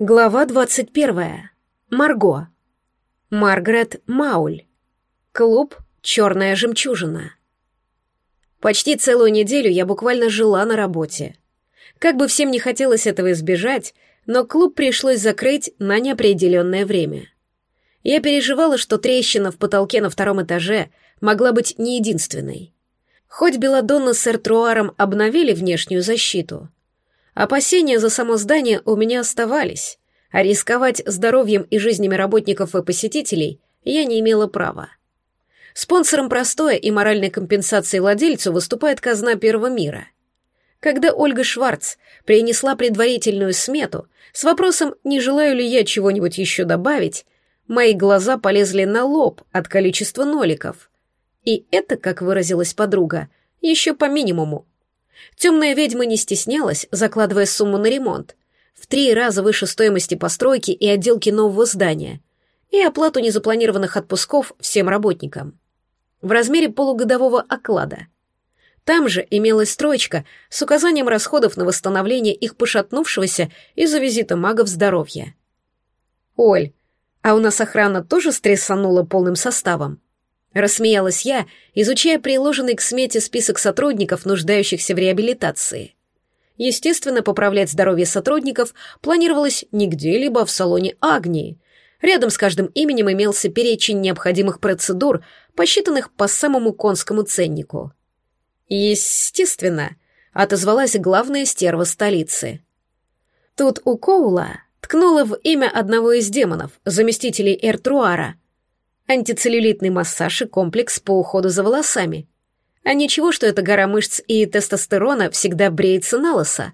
Глава двадцать первая. Марго. Маргарет Мауль. Клуб «Черная жемчужина». Почти целую неделю я буквально жила на работе. Как бы всем не хотелось этого избежать, но клуб пришлось закрыть на неопределенное время. Я переживала, что трещина в потолке на втором этаже могла быть не единственной. Хоть Беладонна с Эртруаром обновили внешнюю защиту, Опасения за само здание у меня оставались, а рисковать здоровьем и жизнями работников и посетителей я не имела права. Спонсором простоя и моральной компенсации владельцу выступает казна Первого мира. Когда Ольга Шварц принесла предварительную смету с вопросом, не желаю ли я чего-нибудь еще добавить, мои глаза полезли на лоб от количества ноликов. И это, как выразилась подруга, еще по минимуму. Темная ведьма не стеснялась, закладывая сумму на ремонт, в три раза выше стоимости постройки и отделки нового здания, и оплату незапланированных отпусков всем работникам. В размере полугодового оклада. Там же имелась строчка с указанием расходов на восстановление их пошатнувшегося из-за визита магов здоровья. «Оль, а у нас охрана тоже стрессанула полным составом?» Рассмеялась я, изучая приложенный к смете список сотрудников, нуждающихся в реабилитации. Естественно, поправлять здоровье сотрудников планировалось не где-либо, а в салоне Агнии. Рядом с каждым именем имелся перечень необходимых процедур, посчитанных по самому конскому ценнику. «Естественно», — отозвалась главная стерва столицы. Тут у Коула ткнула в имя одного из демонов, заместителей Эртруара — антицеллюлитный массаж и комплекс по уходу за волосами. А ничего, что эта гора мышц и тестостерона всегда бреется на лысо.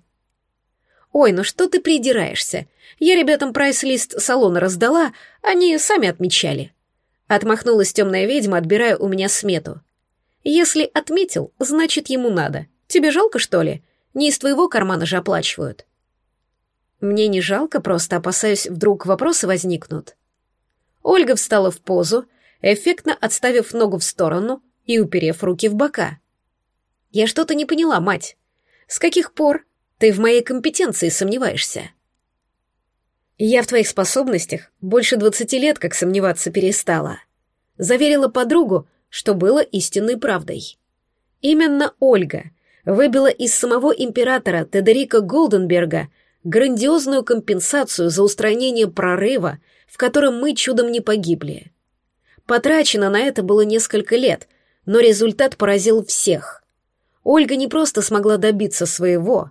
«Ой, ну что ты придираешься? Я ребятам прайс-лист салона раздала, они сами отмечали». Отмахнулась темная ведьма, отбирая у меня смету. «Если отметил, значит, ему надо. Тебе жалко, что ли? Не из твоего кармана же оплачивают». Мне не жалко, просто опасаюсь, вдруг вопросы возникнут. Ольга встала в позу, эффектно отставив ногу в сторону и уперев руки в бока. «Я что-то не поняла, мать. С каких пор ты в моей компетенции сомневаешься?» «Я в твоих способностях больше двадцати лет как сомневаться перестала», заверила подругу, что было истинной правдой. Именно Ольга выбила из самого императора Тедерика Голденберга грандиозную компенсацию за устранение прорыва в котором мы чудом не погибли. Потрачено на это было несколько лет, но результат поразил всех. Ольга не просто смогла добиться своего,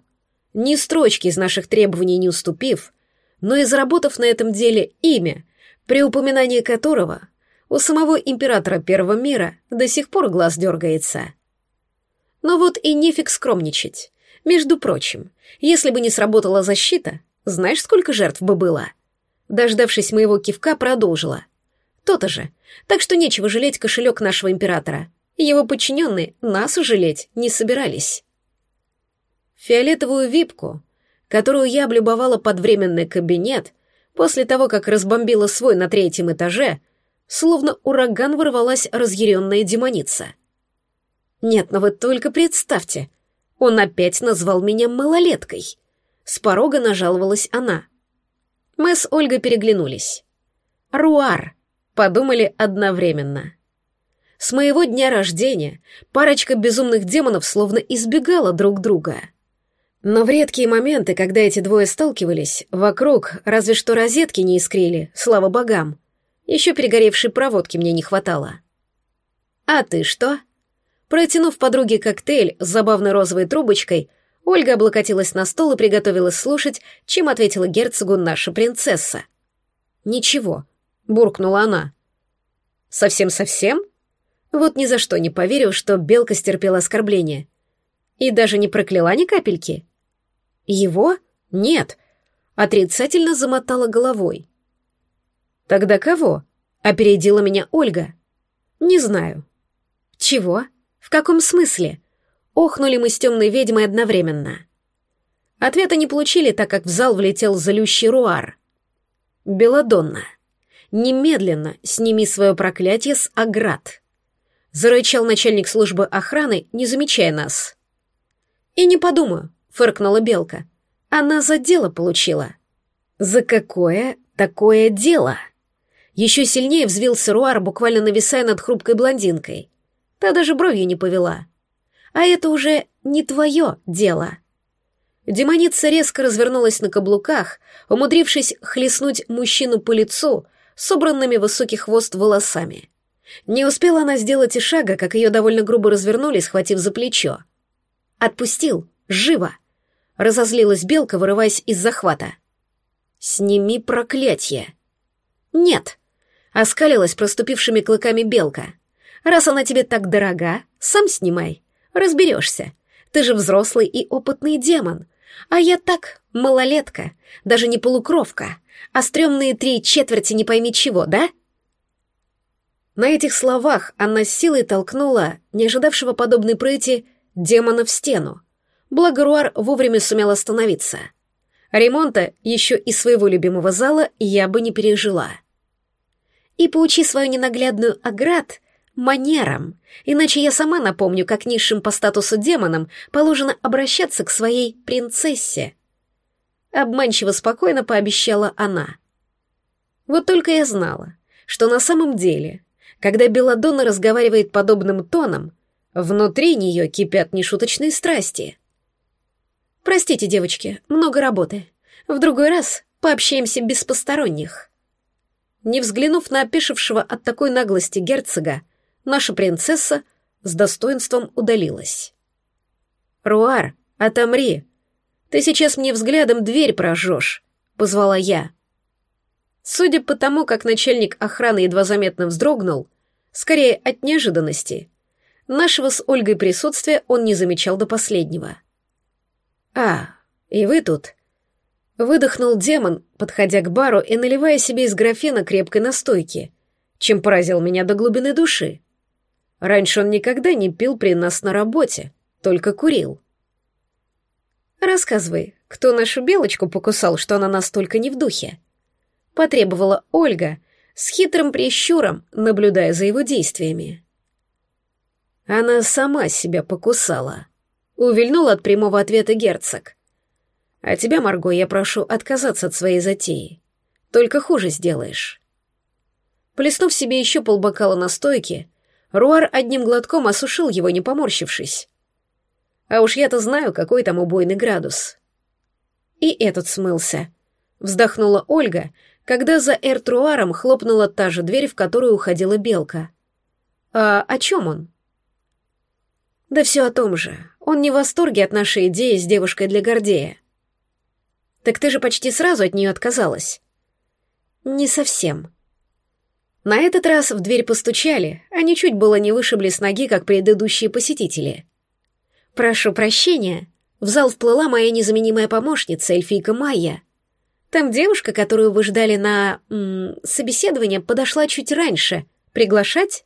ни строчки из наших требований не уступив, но и заработав на этом деле имя, при упоминании которого у самого императора Первого мира до сих пор глаз дергается. Но вот и нефиг скромничать. Между прочим, если бы не сработала защита, знаешь, сколько жертв бы было? — Дождавшись моего кивка, продолжила. То-то же. Так что нечего жалеть кошелек нашего императора. Его подчиненные нас жалеть не собирались. Фиолетовую випку, которую я облюбовала под временный кабинет, после того, как разбомбила свой на третьем этаже, словно ураган ворвалась разъяренная демоница. Нет, но вы только представьте, он опять назвал меня малолеткой. С порога нажаловалась она. Мы с Ольгой переглянулись. «Руар», — подумали одновременно. С моего дня рождения парочка безумных демонов словно избегала друг друга. Но в редкие моменты, когда эти двое сталкивались, вокруг разве что розетки не искрили, слава богам. Еще перегоревшей проводки мне не хватало. «А ты что?» Протянув подруге коктейль с забавной розовой трубочкой, Ольга облокотилась на стол и приготовилась слушать, чем ответила герцогу наша принцесса. «Ничего», — буркнула она. «Совсем-совсем?» Вот ни за что не поверил, что Белка стерпела оскорбление. И даже не прокляла ни капельки. «Его? Нет», — отрицательно замотала головой. «Тогда кого?» — опередила меня Ольга. «Не знаю». «Чего? В каком смысле?» Охнули мы с темной ведьмой одновременно. Ответа не получили, так как в зал влетел залющий руар. «Беладонна, немедленно сними свое проклятие с оград!» Зарычал начальник службы охраны, не замечая нас. «И не подумаю», — фыркнула Белка. «Она за дело получила». За какое такое дело? Еще сильнее взвился Руар, буквально нависая над хрупкой блондинкой. Та даже бровью не повела. А это уже не твое дело. Демоница резко развернулась на каблуках, умудрившись хлестнуть мужчину по лицу собранными высокий хвост волосами. Не успела она сделать и шага, как ее довольно грубо развернули, схватив за плечо. «Отпустил! Живо!» Разозлилась белка, вырываясь из захвата. «Сними проклятие!» «Нет!» — оскалилась проступившими клыками белка. «Раз она тебе так дорога, сам снимай. Разберешься. Ты же взрослый и опытный демон. А я так, малолетка, даже не полукровка, а стрёмные три четверти не пойми чего, да?» На этих словах она силой толкнула, не ожидавшего подобной прыти, демона в стену. Благо Руар вовремя сумел остановиться. Ремонта еще и своего любимого зала я бы не пережила. И поучи свою ненаглядную Аград манерам, иначе я сама напомню, как низшим по статусу демонам положено обращаться к своей принцессе. Обманчиво спокойно пообещала она. Вот только я знала, что на самом деле, когда Беладонна разговаривает подобным тоном, внутри нее кипят нешуточные страсти. Простите, девочки, много работы. В другой раз пообщаемся без посторонних. Не взглянув на опешившего от такой наглости герцога, наша принцесса с достоинством удалилась. «Руар, отомри! Ты сейчас мне взглядом дверь прожжешь!» — позвала я. Судя по тому, как начальник охраны едва заметно вздрогнул, скорее от неожиданности, нашего с Ольгой присутствия он не замечал до последнего — «А, и вы тут?» Выдохнул демон, подходя к бару и наливая себе из графена крепкой настойки, чем поразил меня до глубины души. Раньше он никогда не пил при нас на работе, только курил. «Рассказывай, кто нашу белочку покусал, что она настолько не в духе?» Потребовала Ольга с хитрым прищуром, наблюдая за его действиями. Она сама себя покусала. Увильнул от прямого ответа герцог. А тебя, Марго, я прошу отказаться от своей затеи. Только хуже сделаешь. Плеснув себе еще полбокала на стойке, Руар одним глотком осушил его, не поморщившись. А уж я-то знаю, какой там убойный градус. И этот смылся. Вздохнула Ольга, когда за Эртруаром хлопнула та же дверь, в которую уходила белка. А о чем он? Да все о том же. Он не в восторге от нашей идеи с девушкой для Гордея. Так ты же почти сразу от нее отказалась. Не совсем. На этот раз в дверь постучали, они чуть было не вышибли с ноги, как предыдущие посетители. Прошу прощения, в зал вплыла моя незаменимая помощница, эльфийка Майя. Там девушка, которую вы ждали на м, собеседование, подошла чуть раньше. Приглашать?